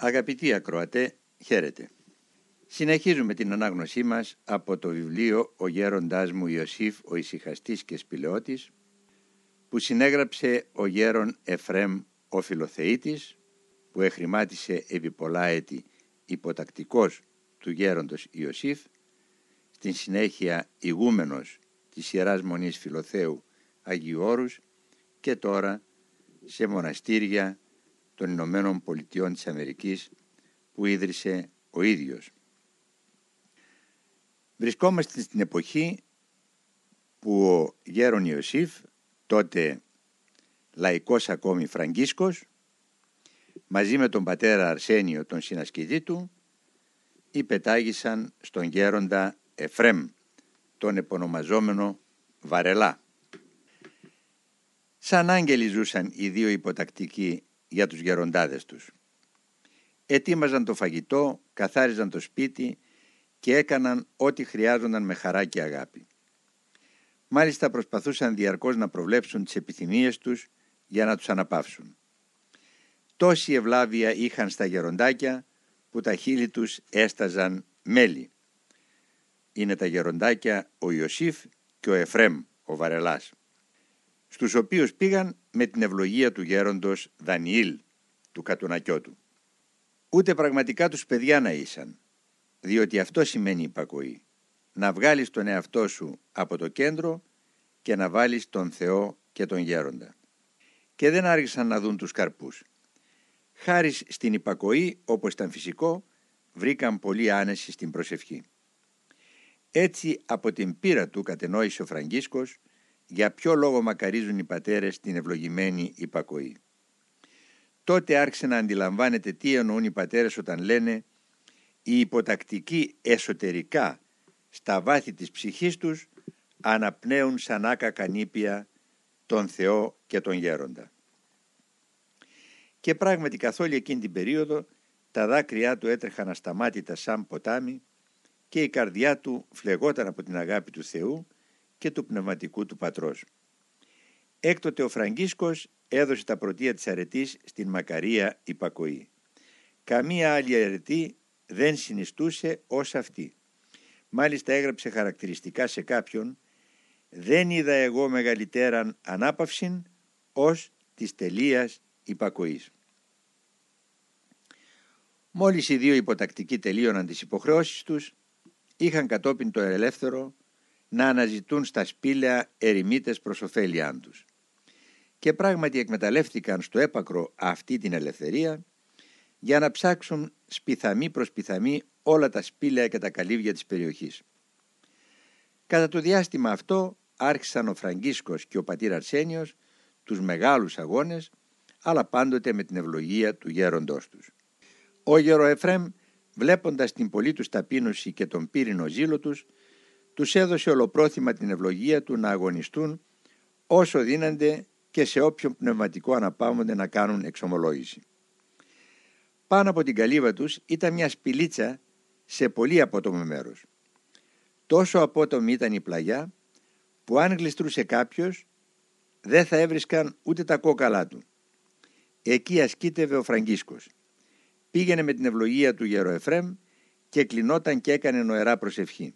Αγαπητοί ακροατέ, χαίρετε. Συνεχίζουμε την ανάγνωσή μας από το βιβλίο «Ο γέροντάς μου Ιωσήφ, ο ησυχαστής και σπηλαιώτης» που συνέγραψε ο γέρον Εφρέμ ο Φιλοθεήτης που εχρημάτισε επί πολλά έτη υποτακτικός του γέροντος Ιωσήφ στην συνέχεια ηγούμενος της Ιεράς Μονής Φιλοθέου Αγίου Όρους και τώρα σε μοναστήρια των Ηνωμένων Πολιτειών της Αμερικής που ίδρυσε ο ίδιος. Βρισκόμαστε στην εποχή που ο γέρον Ιωσήφ, τότε λαϊκός ακόμη Φραγκίσκος, μαζί με τον πατέρα Αρσένιο τον συνασκητή του, υπετάγησαν στον γέροντα Εφρέμ, τον επωνομαζόμενο Βαρελά. Σαν άγγελοι ζούσαν οι δύο υποτακτικοί για τους γεροντάδες τους. Ετοίμαζαν το φαγητό, καθάριζαν το σπίτι και έκαναν ό,τι χρειάζονταν με χαρά και αγάπη. Μάλιστα προσπαθούσαν διαρκώς να προβλέψουν τις επιθυμίες τους για να τους αναπαύσουν. Τόση ευλάβεια είχαν στα γεροντάκια που τα χείλη τους έσταζαν μέλι. Είναι τα γεροντάκια ο Ιωσήφ και ο Εφρέμ, ο Βαρελάς, στους οποίους πήγαν με την ευλογία του γέροντος Δανιήλ, του κατουνακιώτου. Ούτε πραγματικά τους παιδιά να ήσαν, διότι αυτό σημαίνει υπακοή. Να βγάλεις τον εαυτό σου από το κέντρο και να βάλεις τον Θεό και τον γέροντα. Και δεν άργησαν να δουν τους καρπούς. Χάρη στην υπακοή, όπως ήταν φυσικό, βρήκαν πολύ άνεση στην προσευχή. Έτσι από την πείρα του κατενόησε ο Φραγκίσκος για ποιο λόγο μακαρίζουν οι πατέρες την ευλογημένη υπακοή. Τότε άρχισε να αντιλαμβάνεται τι εννοούν οι πατέρες όταν λένε οι υποτακτικοί εσωτερικά στα βάθη της ψυχής τους αναπνέουν σαν άκα κανήπια τον Θεό και τον Γέροντα. Και πράγματι καθ' όλη εκείνη την περίοδο τα δάκρυά του έτρεχαν ασταμάτητα σαν ποτάμι και η καρδιά του φλεγόταν από την αγάπη του Θεού και του πνευματικού του πατρός. Έκτοτε ο Φραγκίσκος έδωσε τα πρωτεία της αρετής στην μακαρία υπακοή. Καμία άλλη αρετή δεν συνιστούσε ως αυτή. Μάλιστα έγραψε χαρακτηριστικά σε κάποιον «Δεν είδα εγώ μεγαλύτεραν ανάπαυσιν ως της τελείας υπακοής». Μόλις οι δύο υποτακτικοί τελείωναν τις υποχρεώσεις τους, είχαν κατόπιν το ελεύθερο να αναζητούν στα σπήλαια ερημίτες προς ωφέλειάν τους. Και πράγματι εκμεταλλεύτηκαν στο έπακρο αυτή την ελευθερία για να ψάξουν σπιθαμή προς πιθαμή όλα τα σπήλαια και τα καλύβια της περιοχής. Κατά το διάστημα αυτό άρχισαν ο Φραγκίσκος και ο πατήρ Αρσένιος τους μεγάλους αγώνες, αλλά πάντοτε με την ευλογία του γέροντός τους. Ο γερο Εφρέμ, βλέποντας την πολύ τους ταπείνωση και τον πύρινο ζήλο τους, τους έδωσε ολοπρόθυμα την ευλογία του να αγωνιστούν όσο δίνανται και σε όποιον πνευματικό αναπαύονται να κάνουν εξομολόγηση. Πάνω από την καλύβα τους ήταν μια σπηλίτσα σε πολύ απότομο μέρος. Τόσο απότομη ήταν η πλαγιά που αν γλιστρούσε κάποιος δεν θα έβρισκαν ούτε τα κόκαλά του. Εκεί ασκήτευε ο Φραγκίσκος. Πήγαινε με την ευλογία του Γεροεφρέμ και κλεινόταν και έκανε νοερά προσευχή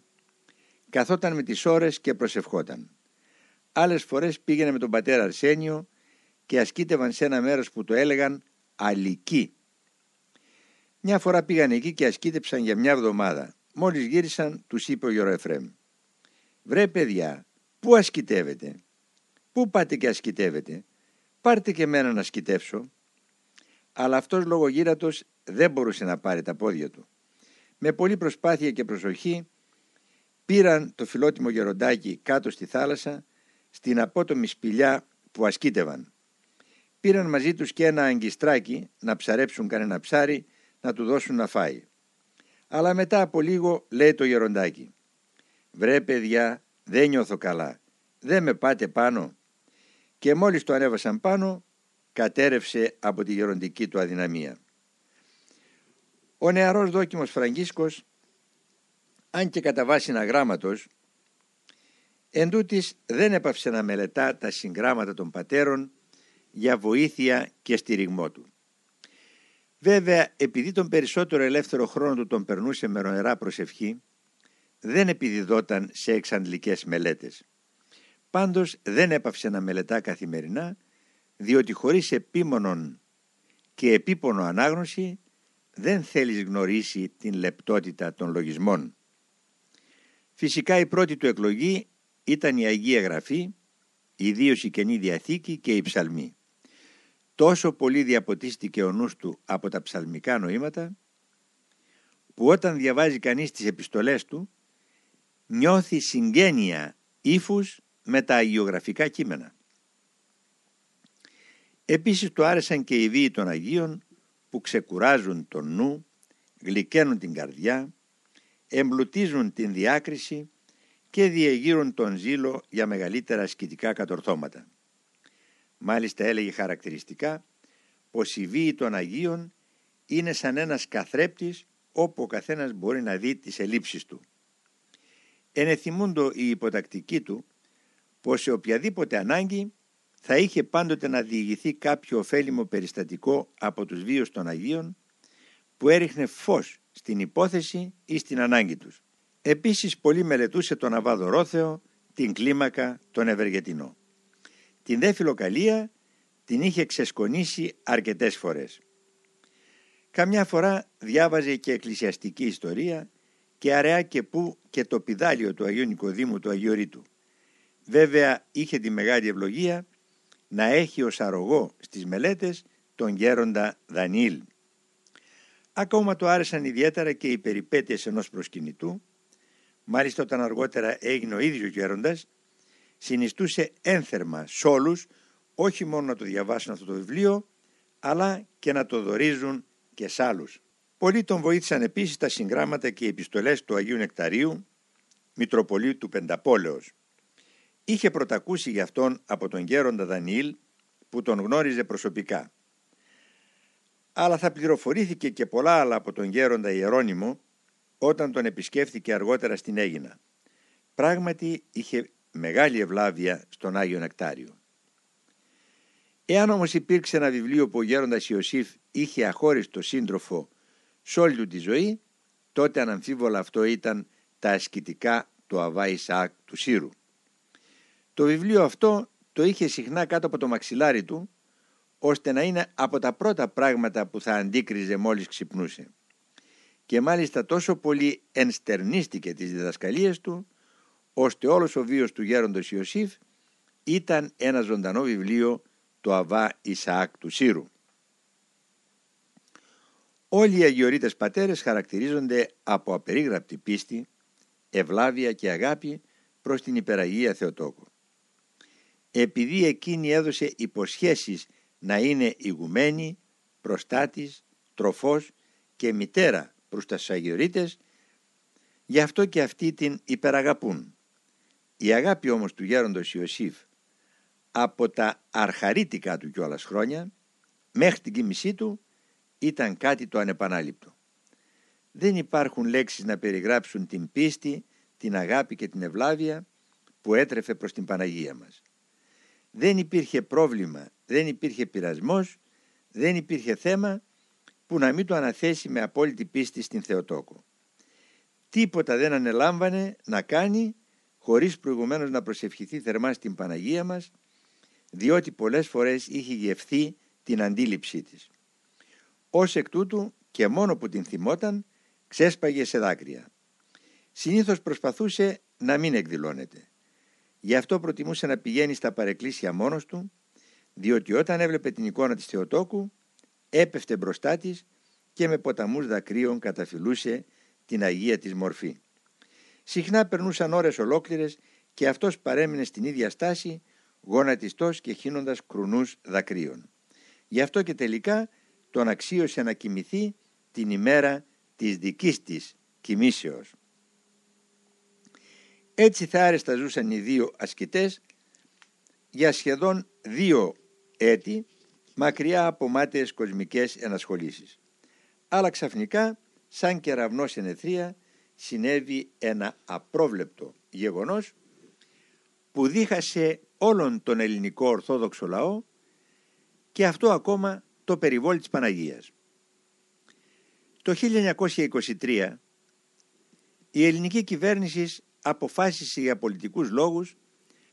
καθόταν με τις ώρες και προσευχόταν. Άλλες φορές πήγαινε με τον πατέρα Αρσένιο και ασκήτευαν σε ένα μέρος που το έλεγαν Αλική. Μια φορά πήγαν εκεί και ασκήτεψαν για μια εβδομάδα. Μόλις γύρισαν τους είπε ο Γεροεφρέμ. «Βρε παιδιά, πού ασκητεύετε, πού πάτε και ασκητεύετε, πάρτε και μένα να ασκητεύσω». Αλλά αυτός λογογύρατος δεν μπορούσε να πάρει τα πόδια του. Με πολλή προσπάθεια και προσοχή πήραν το φιλότιμο γεροντάκι κάτω στη θάλασσα στην απότομη σπηλιά που ασκήτευαν. Πήραν μαζί τους και ένα αγκιστράκι να ψαρέψουν κανένα ψάρι να του δώσουν να φάει. Αλλά μετά από λίγο λέει το γεροντάκι «Βρε παιδιά, δεν νιώθω καλά, δεν με πάτε πάνω». Και μόλις το ανέβασαν πάνω, κατέρευσε από τη γεροντική του αδυναμία. Ο νεαρός δόκιμος Φραγκίσκος αν και κατά βάση γράμματος, εν δεν έπαυσε να μελετά τα συγγράμματα των πατέρων για βοήθεια και στηριγμό του. Βέβαια, επειδή τον περισσότερο ελεύθερο χρόνο του τον περνούσε με ροερά προσευχή, δεν επιδιδόταν σε εξαντλικές μελέτες. Πάντως δεν έπαυσε να μελετά καθημερινά, διότι χωρίς επίμονον και επίπονο ανάγνωση δεν θέλεις γνωρίσει την λεπτότητα των λογισμών. Φυσικά η πρώτη του εκλογή ήταν η Αγία Γραφή, ιδίως η Καινή Διαθήκη και η Ψαλμή. Τόσο πολύ διαποτίστηκε ο νους του από τα ψαλμικά νοήματα, που όταν διαβάζει κανείς τις επιστολές του, νιώθει συγγένεια ύφους με τα αγιογραφικά κείμενα. Επίσης του άρεσαν και οι βίοι των Αγίων που ξεκουράζουν τον νου, γλυκαίνουν την καρδιά, εμπλουτίζουν την διάκριση και διεγείρουν τον ζήλο για μεγαλύτερα ασκητικά κατορθώματα. Μάλιστα έλεγε χαρακτηριστικά πως οι βίοι των Αγίων είναι σαν ένας καθρέπτης όπου ο καθένας μπορεί να δει τις ελλείψεις του. Ενεθυμούντο η υποτακτική του πως σε οποιαδήποτε ανάγκη θα είχε πάντοτε να διηγηθεί κάποιο ωφέλιμο περιστατικό από τους βίους των Αγίων που έριχνε φως στην υπόθεση ή στην ανάγκη τους. Επίσης πολύ μελετούσε τον Αβάδο Ρόθεο, την κλίμακα, τον Ευεργετινό. Την δε φιλοκαλία την είχε ξεσκονίσει αρκετές φορές. Καμιά φορά διάβαζε και εκκλησιαστική ιστορία και αραιά και που και το πιδάλιο του Αγίου Νικοδήμου του Αγίου Ρήτου. Βέβαια είχε τη μεγάλη ευλογία να έχει ως αρρωγό στις μελέτες τον γέροντα Δανίλ. Ακόμα του άρεσαν ιδιαίτερα και οι περιπέτειες ενός προσκυνητού, μάλιστα όταν αργότερα έγινε ο ίδιος γέροντας, συνιστούσε ένθερμα σ' όλους, όχι μόνο να το διαβάσουν αυτό το βιβλίο, αλλά και να το δορίζουν και σ' άλλους. Πολλοί τον βοήθησαν επίσης τα συγγράμματα και οι επιστολές του Αγίου Νεκταρίου, Μητροπολίτου Πενταπόλεως. Είχε πρωτακούσει γι' αυτόν από τον γέροντα Δανιήλ που τον γνώριζε προσωπικά. Αλλά θα πληροφορήθηκε και πολλά άλλα από τον γέροντα Ιερώνυμο όταν τον επισκέφθηκε αργότερα στην Έγινα. Πράγματι είχε μεγάλη ευλάβεια στον Άγιο Νεκτάριο. Εάν όμως υπήρξε ένα βιβλίο που ο γέροντας Ιωσήφ είχε αχώριστο σύντροφο σε όλη του τη ζωή, τότε αναμφίβολα αυτό ήταν τα ασκητικά του Αβά Ισαάκ του Σύρου. Το βιβλίο αυτό το είχε συχνά κάτω από το μαξιλάρι του, ώστε να είναι από τα πρώτα πράγματα που θα αντίκριζε μόλις ξυπνούσε. Και μάλιστα τόσο πολύ ενστερνίστηκε τις διδασκαλίες του, ώστε όλος ο βίος του γέροντος Ιωσήφ ήταν ένα ζωντανό βιβλίο του Αβά Ισαάκ του Σύρου. Όλοι οι Αγιορείτες πατέρες χαρακτηρίζονται από απερίγραπτη πίστη, ευλάβεια και αγάπη προς την υπεραγία Θεοτόκο επειδή εκείνη έδωσε υποσχέσεις να είναι ηγουμένη, προστάτης, τροφός και μητέρα προς τα Αγιορείτες, γι' αυτό και αυτοί την υπεραγαπούν. Η αγάπη όμως του γέροντος Ιωσήφ από τα αρχαρίτικα του κιόλας χρόνια μέχρι την κοιμησή του ήταν κάτι το ανεπανάληπτο. Δεν υπάρχουν λέξεις να περιγράψουν την πίστη, την αγάπη και την ευλάβεια που έτρεφε προς την Παναγία μας δεν υπήρχε πρόβλημα, δεν υπήρχε πειρασμός, δεν υπήρχε θέμα που να μην το αναθέσει με απόλυτη πίστη στην Θεοτόκο. Τίποτα δεν ανελάμβανε να κάνει χωρίς προηγουμένως να προσευχηθεί θερμά στην Παναγία μας, διότι πολλές φορές είχε γευθεί την αντίληψή της. Ως εκ τούτου και μόνο που την θυμόταν, ξέσπαγε σε δάκρυα. Συνήθως προσπαθούσε να μην εκδηλώνεται. Γι' αυτό προτιμούσε να πηγαίνει στα παρεκκλήσια μόνος του, διότι όταν έβλεπε την εικόνα της Θεοτόκου, έπεφτε μπροστά της και με ποταμούς δακρύων καταφυλούσε την Αγία της μορφή. Συχνά περνούσαν ώρες ολόκληρες και αυτός παρέμεινε στην ίδια στάση, γονατιστός και χύνοντας κρουνούς δακρύων. Γι' αυτό και τελικά τον αξίωσε να κοιμηθεί την ημέρα της δικής της κοιμήσεως. Έτσι θα άρεστα ζούσαν οι δύο ασκητές για σχεδόν δύο έτη μακριά από μάταιες κοσμικές ενασχολήσεις. Αλλά ξαφνικά, σαν κεραυνό ενεθρία, συνέβη ένα απρόβλεπτο γεγονός που δίχασε όλον τον ελληνικό ορθόδοξο λαό και αυτό ακόμα το περιβόλι της Παναγίας. Το 1923 η ελληνική κυβέρνηση αποφάσισε για πολιτικούς λόγους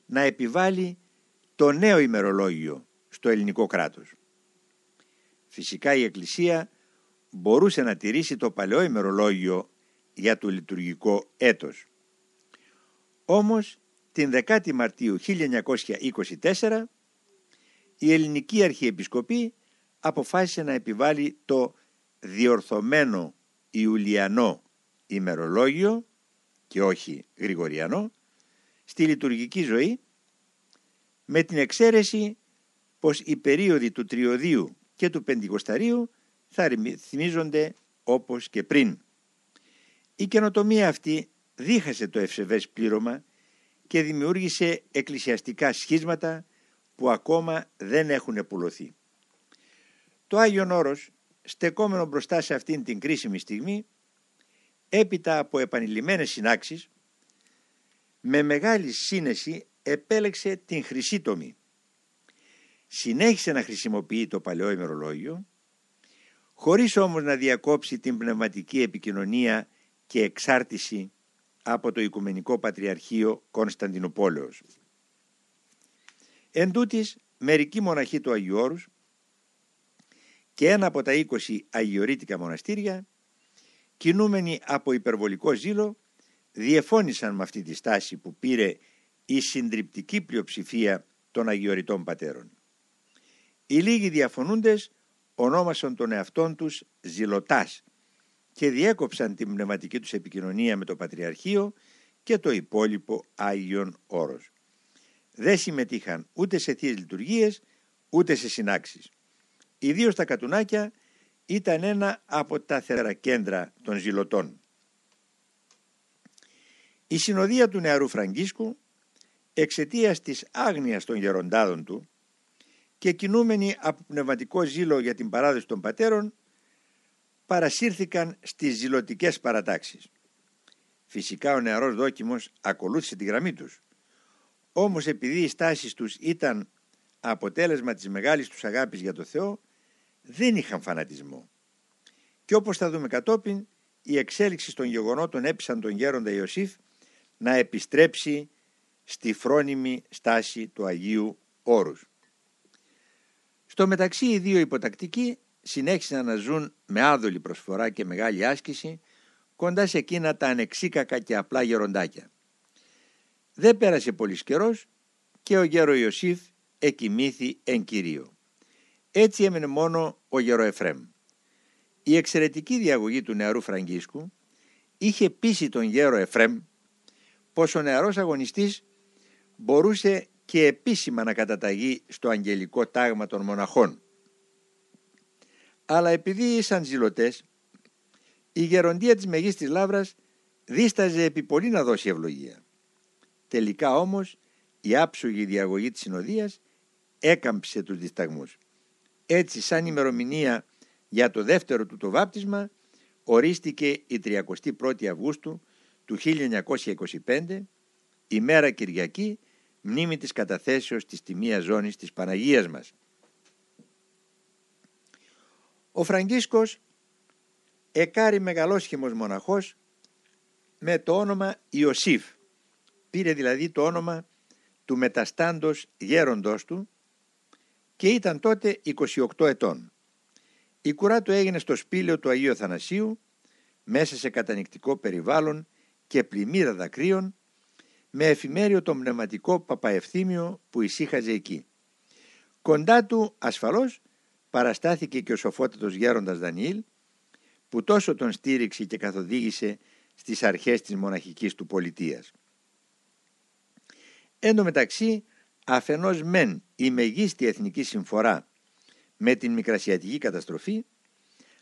να επιβάλλει το νέο ημερολόγιο στο ελληνικό κράτος. Φυσικά η Εκκλησία μπορούσε να τηρήσει το παλαιό ημερολόγιο για το λειτουργικό έτος. Όμως την 10η Μαρτίου 1924 η ελληνική αρχιεπισκοπή αποφάσισε να επιβάλλει το διορθωμένο Ιουλιανό ημερολόγιο και όχι Γρηγοριανό στη λειτουργική ζωή με την εξαίρεση πως οι περίοδοι του Τριωδίου και του Πεντηκοσταρίου θα θυμίζονται όπως και πριν. Η καινοτομία αυτή δίχασε το ευσεβές πλήρωμα και δημιούργησε εκκλησιαστικά σχίσματα που ακόμα δεν έχουν επουλωθεί. Το Άγιον Όρος, στεκόμενο μπροστά σε αυτήν την κρίσιμη στιγμή, έπειτα από επανειλημμένες συνάξεις, με μεγάλη σύνεση επέλεξε την χρυσή τομή. Συνέχισε να χρησιμοποιεί το παλαιό ημερολόγιο, χωρίς όμως να διακόψει την πνευματική επικοινωνία και εξάρτηση από το Οικουμενικό Πατριαρχείο Κωνσταντινούπολεως. Εν τούτης, μερικοί μοναχοί του Αγίου Όρους και ένα από τα 20 αγιορείτικα μοναστήρια, κινούμενοι από υπερβολικό ζήλο, διεφώνησαν με αυτή τη στάση που πήρε η συντριπτική πλειοψηφία των αγιοριτών πατέρων. Οι λίγοι διαφωνούντες ονόμασαν τον εαυτόν τους ζηλωτάς και διέκοψαν την πνευματική τους επικοινωνία με το Πατριαρχείο και το υπόλοιπο Άγιον Όρος. Δεν συμμετείχαν ούτε σε θείες λειτουργίες ούτε σε συνάξεις. Ιδίως τα κατουνάκια ήταν ένα από τα θερακέντρα των ζηλωτών. Η συνοδεία του νεαρού Φραγκίσκου εξαιτίας της άγνοιας των γεροντάδων του και κινούμενοι από πνευματικό ζήλο για την παράδοση των πατέρων παρασύρθηκαν στις ζηλωτικές παρατάξεις. Φυσικά ο νεαρός δόκιμος ακολούθησε τη γραμμή τους. Όμως επειδή οι στάσεις τους ήταν αποτέλεσμα της μεγάλης τους αγάπης για το Θεό, δεν είχαν φανατισμό. Και όπως θα δούμε κατόπιν, η εξέλιξη των γεγονότων έπεισαν τον γέροντα Ιωσήφ να επιστρέψει στη φρόνιμη στάση του Αγίου Όρους. Στο μεταξύ οι δύο υποτακτικοί συνέχισαν να ζουν με άδολη προσφορά και μεγάλη άσκηση κοντά σε εκείνα τα ανεξίκακα και απλά γεροντάκια. Δεν πέρασε πολύς καιρός και ο γέρο Ιωσήφ εκοιμήθη εν κυρίω. Έτσι έμενε μόνο ο γέρο Εφρέμ. Η εξαιρετική διαγωγή του νεαρού Φραγκίσκου είχε πείσει τον γέρο Εφρέμ πως ο νεαρός αγωνιστής μπορούσε και επίσημα να καταταγεί στο αγγελικό τάγμα των μοναχών. Αλλά επειδή ήσαν ζηλωτές, η γεροντία της Μεγίστης Λάβρας δίσταζε επί πολύ να δώσει ευλογία. Τελικά όμως η άψογη διαγωγή της συνοδείας έκαμψε τους δισταγμούς. Έτσι σαν ημερομηνία για το δεύτερο του το βάπτισμα ορίστηκε η 31η Αυγούστου του 1925 ημέρα Κυριακή μνήμη της καταθέσεως της τιμίας ζώνης της Παναγίας μας. Ο Φραγκίσκος εκάρει μεγαλόσχημος μοναχός με το όνομα Ιωσήφ. Πήρε δηλαδή το όνομα του μεταστάντος γέροντος του και ήταν τότε 28 ετών. Η κουρά του έγινε στο σπήλαιο του Αγίου Θανασίου μέσα σε κατανικτικό περιβάλλον και πλημμύρα δακρύων με εφημέριο το πνευματικό παπαευθύμιο που ησύχαζε εκεί. Κοντά του ασφαλώς παραστάθηκε και ο σοφότατος γέροντας Δανιήλ που τόσο τον στήριξε και καθοδήγησε στις αρχές της μοναχικής του πολιτείας. Εν τω μεταξύ αφενός μεν η μεγίστη εθνική συμφορά με την μικρασιατική καταστροφή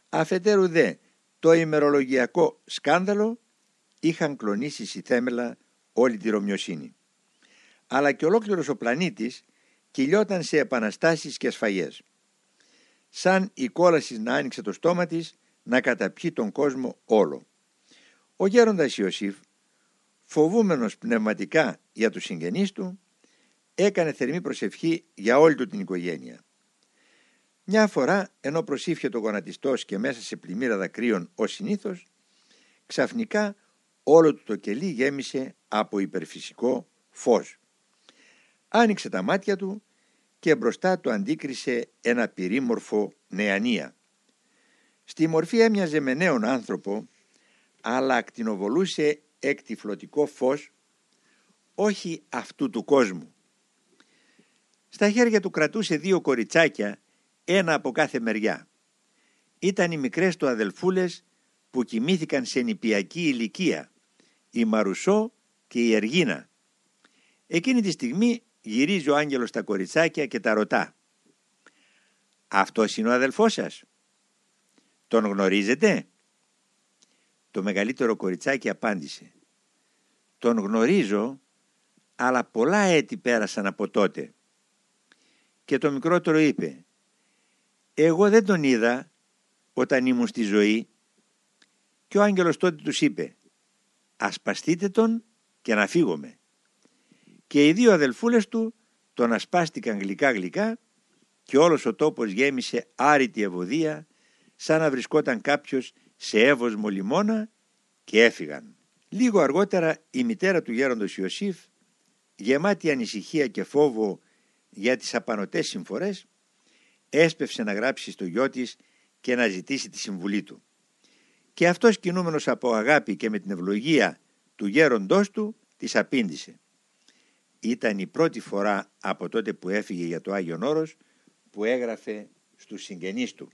αφετέρου δε το ημερολογιακό σκάνδαλο είχαν κλονίσει στη θέμελα όλη τη Ρωμιοσύνη. Αλλά και ολόκληρος ο πλανήτης κυλιόταν σε επαναστάσεις και ασφαγές. Σαν η κόλαση να άνοιξε το στόμα της να καταπιεί τον κόσμο όλο. Ο γέροντας Ιωσήφ, φοβούμενος πνευματικά για τους συγγενείς του, έκανε θερμή προσευχή για όλη του την οικογένεια. Μια φορά, ενώ προσήφιε το γονατιστός και μέσα σε πλημμύρα δακρύων ως συνήθως, ξαφνικά όλο του το κελί γέμισε από υπερφυσικό φως. Άνοιξε τα μάτια του και μπροστά του αντίκρισε ένα πυρήμορφο νεανία. Στη μορφή έμοιαζε με νέον άνθρωπο, αλλά ακτινοβολούσε εκτιφλωτικό φως, όχι αυτού του κόσμου. Στα χέρια του κρατούσε δύο κοριτσάκια, ένα από κάθε μεριά. Ήταν οι μικρές του αδελφούλες που κοιμήθηκαν σε νηπιακή ηλικία, η Μαρουσό και η Εργίνα. Εκείνη τη στιγμή γυρίζει ο άγγελος στα κοριτσάκια και τα ρωτά. «Αυτός είναι ο αδελφός σας» «Τον γνωρίζετε» Το μεγαλύτερο κοριτσάκι απάντησε «Τον γνωρίζω, αλλά πολλά έτη πέρασαν από τότε». Και το μικρότερο είπε «Εγώ δεν τον είδα όταν ήμουν στη ζωή». Και ο άγγελος τότε τους είπε «Ασπαστείτε τον και να φύγουμε». Και οι δύο αδελφούλες του τον ασπάστηκαν γλυκά γλυκά και όλος ο τόπος γέμισε άρρητη ευωδία σαν να βρισκόταν κάποιος σε εύωσμο λιμόνα και έφυγαν. Λίγο αργότερα η μητέρα του γέροντος Ιωσήφ, γεμάτη ανησυχία και φόβο για τις απανοτές συμφορές, έσπευσε να γράψει στο γιο της και να ζητήσει τη συμβουλή του. Και αυτός κινούμενος από αγάπη και με την ευλογία του γέροντός του, της απήντησε. Ήταν η πρώτη φορά από τότε που έφυγε για το Άγιον Όρος που έγραφε στους συγγενείς του.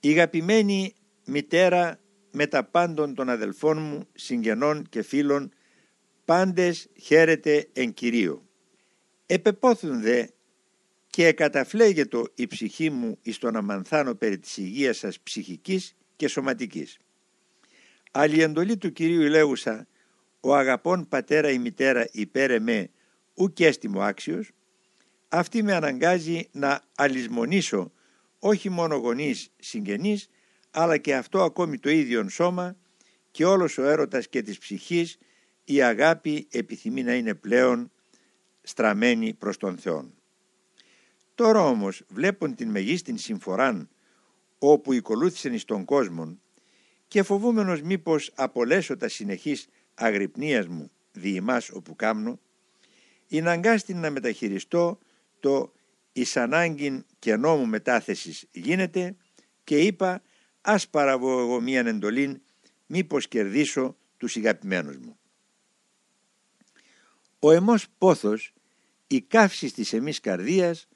Η αγαπημένη μητέρα με τα πάντων των αδελφών μου, συγγενών και φίλων, πάντες χαίρεται εν Κυρίω. Επεπόθουν δε και καταφλέγετο η ψυχή μου εις τον αμανθάνω περί της υγείας σας ψυχικής και σωματικής. Άλλη εντολή του Κυρίου λέγουσα, ο αγαπών πατέρα ή μητέρα υπέρ εμέ ουκ έστιμο άξιος, αυτή με αναγκάζει να αλυσμονήσω όχι μόνο γονείς συγγενείς, αλλά και αυτό ακόμη το ίδιο σώμα και όλος ο έρωτας και της ψυχής η αγάπη επιθυμεί να είναι πλέον στραμμένη προς τον Θεό. Τώρα όμως βλέπουν την μεγίστην συμφοράν όπου οικολούθησαν εις τον κόσμο και φοβούμενος μήπως απολέσω τα συνεχής αγρυπνίας μου διημάς όπου κάμνω, είναι αγκάστη να μεταχειριστώ το εις ανάγκην και νόμου μετάθεσης γίνεται και είπα ας παραβώ εγώ μίαν εντολήν μήπως κερδίσω τους αγαπημένους μου. Ο εμός πόθος, η καύση της εμείς καρδίας,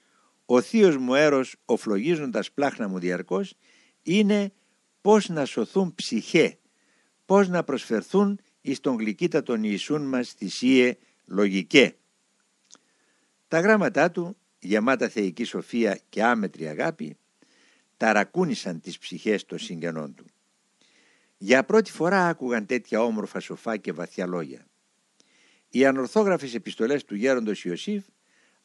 ο θείος μου έρος οφλογίζοντας πλάχνα μου διαρκώς, είναι πώς να σωθούν ψυχέ, πώς να προσφερθούν εις τον γλυκύτατον Ιησούν μας θυσίε λογικέ. Τα γράμματά του, γεμάτα θεϊκή σοφία και άμετρη αγάπη, ταρακούνησαν τις ψυχές των συγγενών του. Για πρώτη φορά άκουγαν τέτοια όμορφα σοφά και βαθιά λόγια. Οι ανορθόγραφες επιστολές του γέροντος Ιωσήφ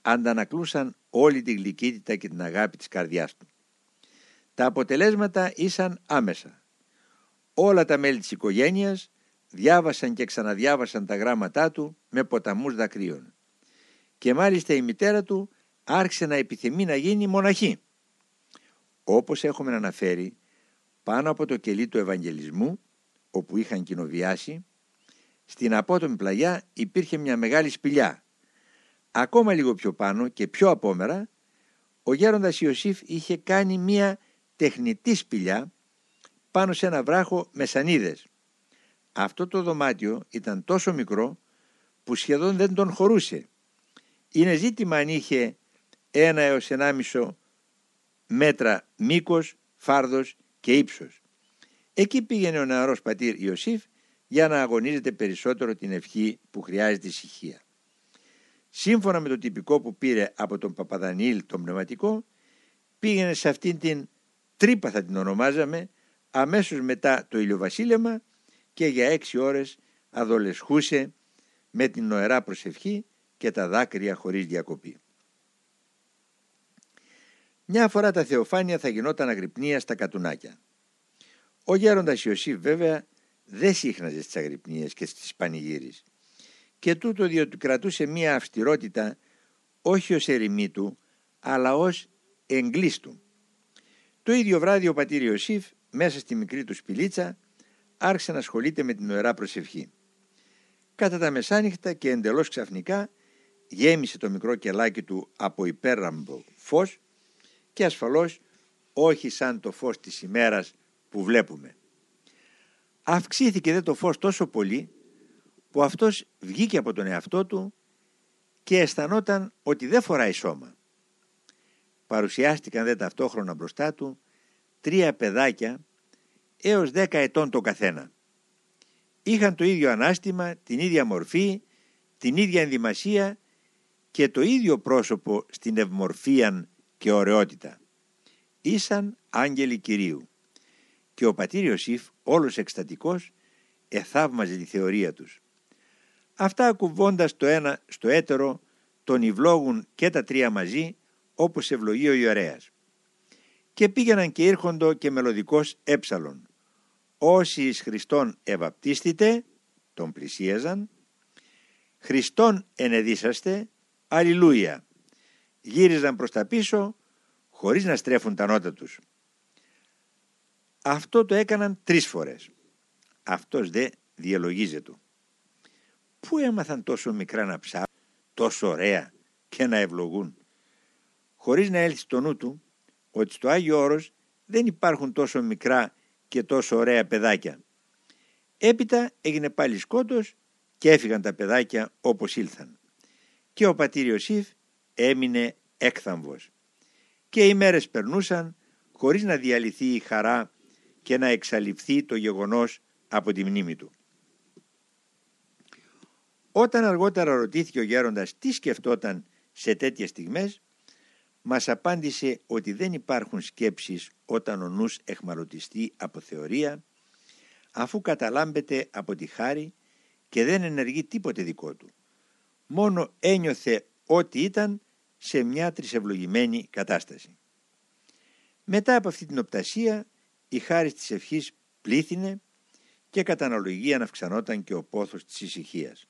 αντανακλούσαν όλη τη γλυκύτητα και την αγάπη της καρδιάς του. Τα αποτελέσματα ήσαν άμεσα. Όλα τα μέλη της οικογένειας διάβασαν και ξαναδιάβασαν τα γράμματά του με ποταμούς δακρύων. Και μάλιστα η μητέρα του άρχισε να επιθυμεί να γίνει μοναχή. Όπως έχουμε αναφέρει, πάνω από το κελί του Ευαγγελισμού, όπου είχαν κοινοβιάσει, στην απότομη πλαγιά υπήρχε μια μεγάλη σπηλιά. Ακόμα λίγο πιο πάνω και πιο απόμερα, ο γέροντας Ιωσήφ είχε κάνει μια τεχνητή σπηλιά πάνω σε ένα βράχο με σανίδες. Αυτό το δωμάτιο ήταν τόσο μικρό που σχεδόν δεν τον χωρούσε. Είναι ζήτημα αν είχε ένα έως ενάμισο μέτρα μήκος, φάρδος και ύψος. Εκεί πήγαινε ο νεαρός πατήρ Ιωσήφ για να αγωνίζεται περισσότερο την ευχή που χρειάζεται ησυχία. Σύμφωνα με το τυπικό που πήρε από τον Παπαδανίλ το πνευματικό, πήγαινε σε αυτήν την τρύπα θα την ονομάζαμε, αμέσως μετά το ηλιοβασίλεμα και για έξι ώρες αδολεσχούσε με την νοερά προσευχή και τα δάκρυα χωρίς διακοπή. Μια φορά τα θεοφάνεια θα γινόταν αγρυπνία στα κατουνάκια. Ο γέροντας Ιωσήφ βέβαια δεν σύχναζε στις αγρυπνίες και στις πανηγύρεις και τούτο διότι κρατούσε μία αυστηρότητα όχι ως ερημή του αλλά ως εγκλής του. Το ίδιο βράδυ ο πατήρ Ιωσήφ μέσα στη μικρή του σπηλίτσα άρχισε να ασχολείται με την ωραία προσευχή. Κατά τα μεσάνυχτα και εντελώς ξαφνικά γέμισε το μικρό κελάκι του από υπέραμπο φως και ασφαλώς όχι σαν το φως της ημέρας που βλέπουμε. Αυξήθηκε δε το φως τόσο πολύ που αυτός βγήκε από τον εαυτό του και αισθανόταν ότι δεν φοράει σώμα. Παρουσιάστηκαν δε ταυτόχρονα μπροστά του τρία παιδάκια έως δέκα ετών το καθένα. Είχαν το ίδιο ανάστημα, την ίδια μορφή, την ίδια ενδυμασία και το ίδιο πρόσωπο στην ευμορφία και ωραιότητα. Ήσαν άγγελοι Κυρίου και ο πατήρ Ιωσήφ όλος εκστατικός εθαύμαζε τη θεωρία τους. Αυτά ακουβώντας το ένα στο έτερο τον υβλόγουν και τα τρία μαζί όπως ευλογεί ο ιερέας. Και πήγαιναν και ήρχοντο και μελωδικός έψαλον. Όσοι εις Χριστόν ευαπτίστητε, τον πλησίαζαν, Χριστόν ενεδίσαστε, αλληλούια. Γύριζαν προς τα πίσω, χωρίς να στρέφουν τα νότα τους. Αυτό το έκαναν τρεις φορές. Αυτός δε διαλογίζεται. Πού έμαθαν τόσο μικρά να ψάχνουν, τόσο ωραία και να ευλογούν; Χωρίς να έλθει στο νου του ότι στο Άγιο Όρος δεν υπάρχουν τόσο μικρά και τόσο ωραία παιδάκια. Έπειτα έγινε πάλι σκότος και έφυγαν τα παιδάκια όπως ήλθαν. Και ο πατήρ Ιωσήφ έμεινε έκθαμβος. Και οι μέρες περνούσαν χωρίς να διαλυθεί η χαρά και να εξαλειφθεί το γεγονός από τη μνήμη του. Όταν αργότερα ρωτήθηκε ο γέροντας τι σκεφτόταν σε τέτοιες στιγμές, μας απάντησε ότι δεν υπάρχουν σκέψεις όταν ο νους εχμαλωτιστεί από θεωρία, αφού καταλάμπεται από τη χάρη και δεν ενεργεί τίποτε δικό του. Μόνο ένιωθε ό,τι ήταν σε μια τρισευλογημένη κατάσταση. Μετά από αυτή την οπτασία η χάρη της ευχής πλήθυνε και κατά αναλογία αυξανόταν και ο πόθος της ησυχίας.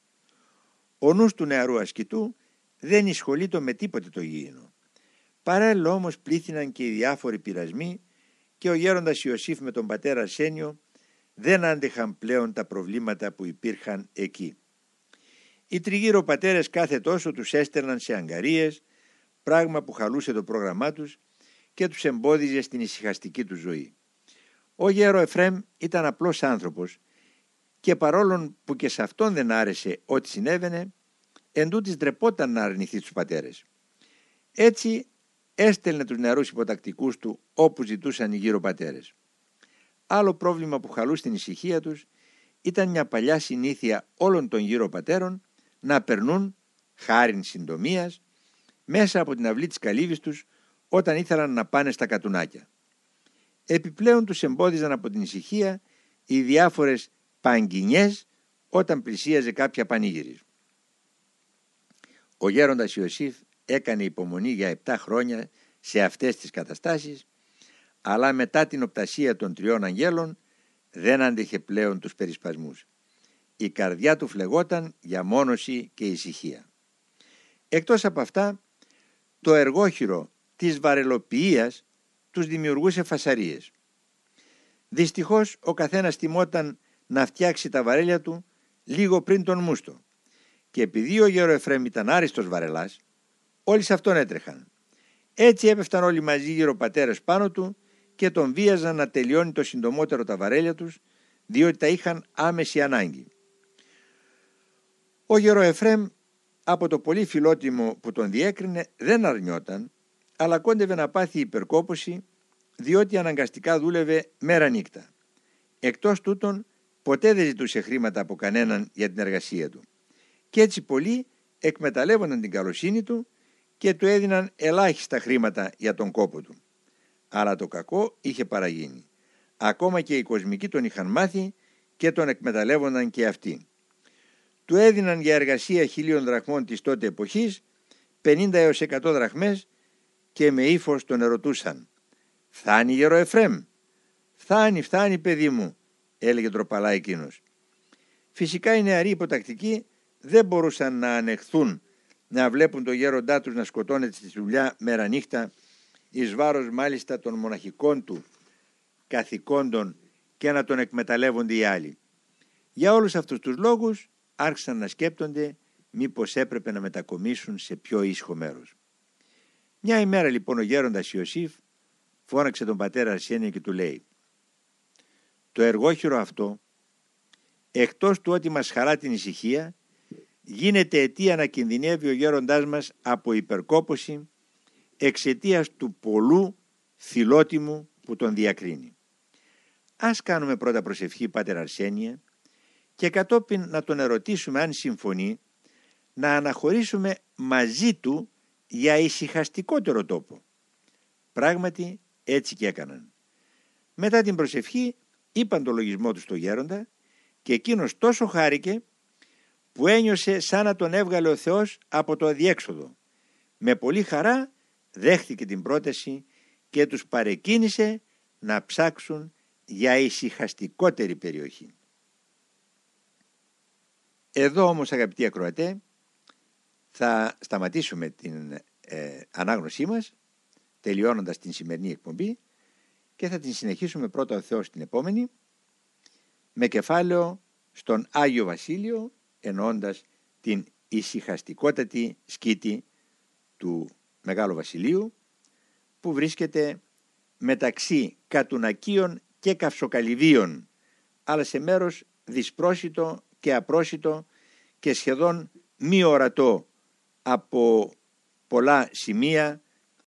Ο νους του νεαρού ασκητού δεν το με τίποτε το γήινο. Παράλληλα όμως πλήθυναν και οι διάφοροι πειρασμοί και ο γέροντας Ιωσήφ με τον πατέρα Σένιο δεν άντεχαν πλέον τα προβλήματα που υπήρχαν εκεί. Οι τριγύρω πατέρες κάθε τόσο τους έστερναν σε αγκαρίες, πράγμα που χαλούσε το πρόγραμμά τους και τους εμπόδιζε στην ησυχαστική του ζωή. Ο γέρο Εφρέμ ήταν απλός άνθρωπος και παρόλο που και σε αυτόν δεν άρεσε ό,τι συνέβαινε, εν ντρεπόταν να αρνηθεί τους πατέρες. Έτσι έστελνε τους νεαρούς υποτακτικούς του όπου ζητούσαν οι γύρω πατέρες. Άλλο πρόβλημα που χαλούσε την ησυχία τους ήταν μια παλιά συνήθεια όλων των γύρω πατέρων να περνούν, χάριν συντομίας, μέσα από την αυλή της καλύβης τους όταν ήθελαν να πάνε στα κατουνάκια. Επιπλέον τους εμπόδιζαν από την ησυχία οι διάφορες παγκινιές όταν πλησίαζε κάποια πανήγυρη. Ο γέροντας Ιωσήφ έκανε υπομονή για 7 χρόνια σε αυτές τις καταστάσεις αλλά μετά την οπτασία των τριών αγγέλων δεν άντεχε πλέον τους περισπασμούς. Η καρδιά του φλεγόταν για μόνωση και ησυχία. Εκτός από αυτά, το εργόχειρο της βαρελοποιίας τους δημιουργούσε φασαρίες. Δυστυχώς ο καθένας τιμόταν να φτιάξει τα βαρέλια του λίγο πριν τον μούστο και επειδή ο γέρο Εφραίμ ήταν άριστος βαρελάς, όλοι σε αυτόν έτρεχαν. Έτσι έπεφταν όλοι μαζί γύρω πατέρες πάνω του και τον βίαζαν να τελειώνει το συντομότερο τα βαρέλια τους διότι τα είχαν άμεση ανάγκη. Ο γερο Εφραίμ από το πολύ φιλότιμο που τον διέκρινε δεν αρνιόταν αλλά κόντευε να πάθει υπερκόπωση διότι αναγκαστικά δούλευε μέρα νύχτα. Εκτός τούτων ποτέ δεν ζητούσε χρήματα από κανέναν για την εργασία του. Και έτσι πολλοί εκμεταλλεύονταν την καλοσύνη του και του έδιναν ελάχιστα χρήματα για τον κόπο του. Αλλά το κακό είχε παραγίνει. Ακόμα και οι κοσμικοί τον είχαν μάθει και τον εκμεταλλεύονταν και αυτοί. Του έδιναν για εργασία χιλίων δραχμών της τότε εποχής 50 έως 100 δραχμές και με ύφος τον ερωτούσαν «Φθάνει γερο Εφρέμ» «Φθάνει, φθάνει παιδί μου» έλεγε τροπαλά εκείνος. Φυσικά οι νεαροί υποτακτικοί δεν μπορούσαν να ανεχθούν να βλέπουν το γέροντά τους να σκοτώνεται στη δουλειά μέρα νύχτα εις βάρος μάλιστα των μοναχικών του καθηκόντων και να τον εκμεταλλεύονται οι άλλοι. Για όλους αυτούς τους λόγους άρχισαν να σκέπτονται μήπως έπρεπε να μετακομίσουν σε πιο ήσυχο μέρος. Μια ημέρα λοιπόν ο γέροντας Ιωσήφ φώναξε τον πατέρα Αρσένια και του λέει «Το εργόχειρο αυτό, εκτός του ότι μας χαρά την ησυχία, γίνεται αιτία να κινδυνεύει ο γέροντάς μας από υπερκόπωση εξαιτίας του πολλού φιλότιμου που τον διακρίνει. Ας κάνουμε πρώτα προσευχή Πάτερ Αρσένια και κατόπιν να τον ερωτήσουμε αν συμφωνεί να αναχωρήσουμε μαζί του για ησυχαστικότερο τόπο. Πράγματι έτσι και έκαναν. Μετά την προσευχή είπαν το λογισμό τους στο γέροντα και εκείνος τόσο χάρηκε που ένιωσε σαν να τον έβγαλε ο Θεός από το αδιέξοδο. Με πολύ χαρά δέχτηκε την πρόταση και τους παρεκκίνησε να ψάξουν για ησυχαστικότερη περιοχή. Εδώ όμως αγαπητοί ακροατέ θα σταματήσουμε την ε, ανάγνωσή μας τελειώνοντας την σημερινή εκπομπή και θα την συνεχίσουμε πρώτα ο Θεός την επόμενη με κεφάλαιο στον Άγιο Βασίλειο εννοώντας την ησυχαστικότατη σκήτη του Μεγάλου Βασιλείου που βρίσκεται μεταξύ Κατουνακίων και Καυσοκαλυβίων αλλά σε μέρος δυσπρόσιτο και απρόσιτο και σχεδόν μη ορατό από πολλά σημεία